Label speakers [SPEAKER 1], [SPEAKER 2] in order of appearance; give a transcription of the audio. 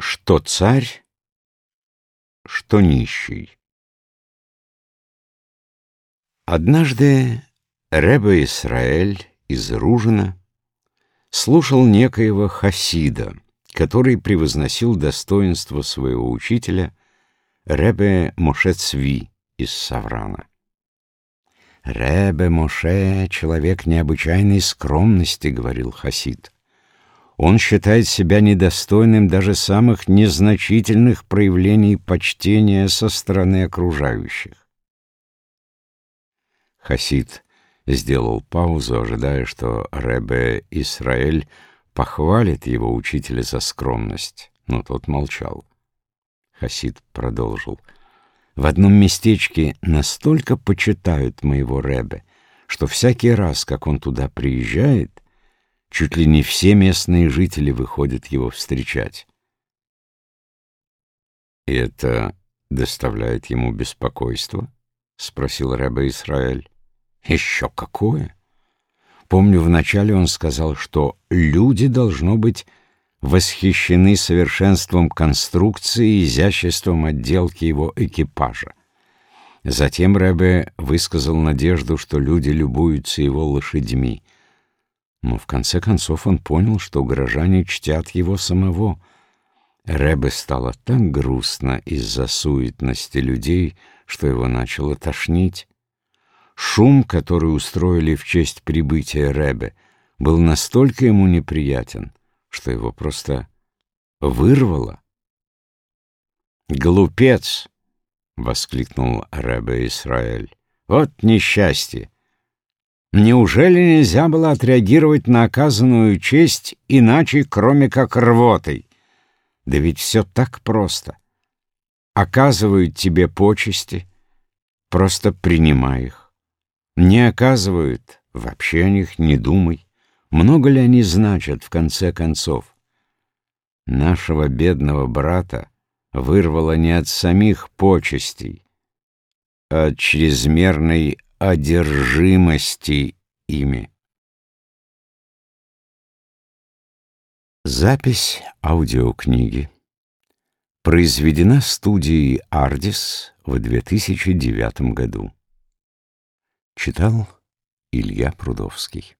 [SPEAKER 1] Что царь, что нищий. Однажды Ребе Исраэль из Ружина слушал некоего Хасида, который превозносил достоинство своего учителя Ребе Моше из Саврана. «Ребе Моше — человек необычайной скромности», — говорил Хасид. Он считает себя недостойным даже самых незначительных проявлений почтения со стороны окружающих. Хасид сделал паузу, ожидая, что Ребе Исраэль похвалит его учителя за скромность, но тот молчал. Хасид продолжил. «В одном местечке настолько почитают моего Ребе, что всякий раз, как он туда приезжает, Чуть ли не все местные жители выходят его встречать. «И это доставляет ему беспокойство?» — спросил Рэбе Исраэль. «Еще какое!» Помню, вначале он сказал, что люди, должно быть, восхищены совершенством конструкции и изяществом отделки его экипажа. Затем Рэбе высказал надежду, что люди любуются его лошадьми — но в конце концов он понял, что горожане чтят его самого. Рэбе стало так грустно из-за суетности людей, что его начало тошнить. Шум, который устроили в честь прибытия Рэбе, был настолько ему неприятен, что его просто вырвало. «Глупец!» — воскликнул Рэбе Исраэль. «Вот несчастье! Неужели нельзя было отреагировать на оказанную честь иначе, кроме как рвотой? Да ведь все так просто. Оказывают тебе почести, просто принимай их. Не оказывают, вообще о них не думай. Много ли они значат, в конце концов? Нашего бедного брата вырвало не от самих почестей, а от чрезмерной одержимости ими. Запись аудиокниги произведена студией «Ардис» в 2009 году. Читал Илья Прудовский.